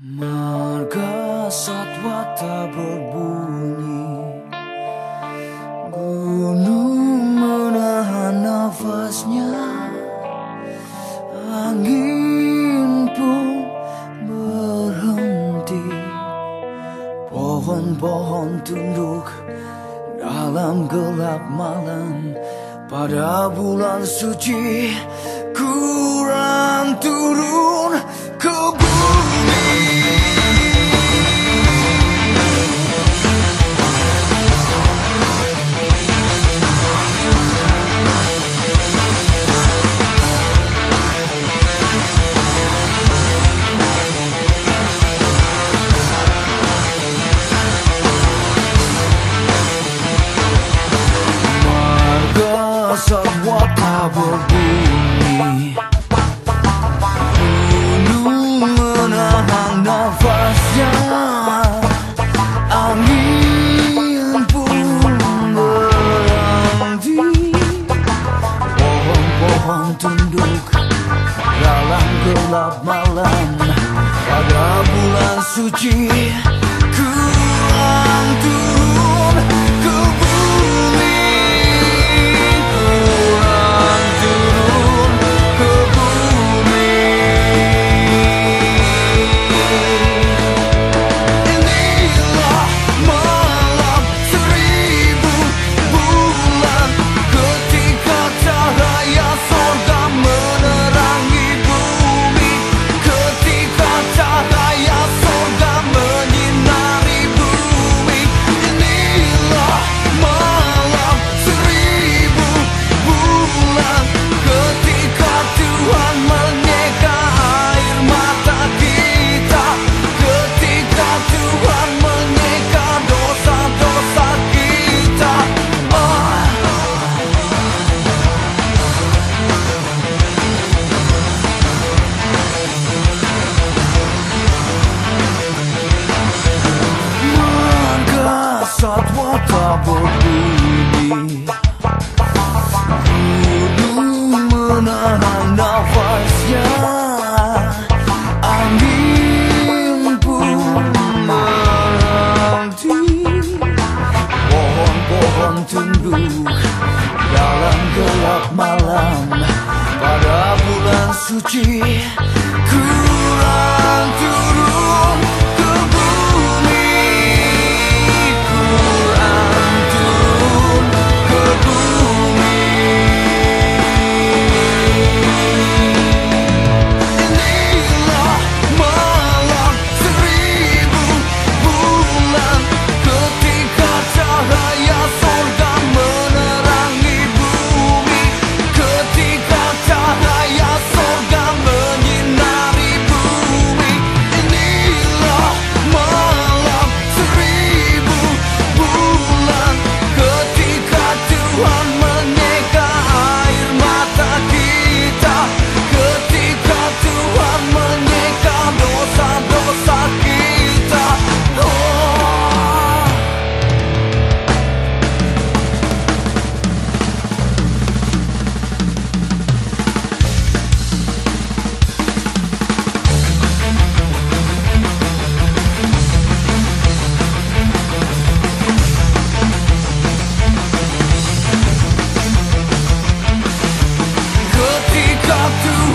Marga satwa tak berbunyi. Gunung menahan nafasnya. Angin pun berhenti. Pohon-pohon tunduk dalam gelap malam. Pada bulan suci Satwa tak berbunyi Gunung menahan nafasnya Angin pun berhenti Pohon-pohon tunduk. Dalam gelap malam Pada bulan suci menahan nafasnya. Angin pun menanti Pohon-pohon tunduk dalam gelap malam Pada bulan suci.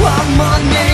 one more minute.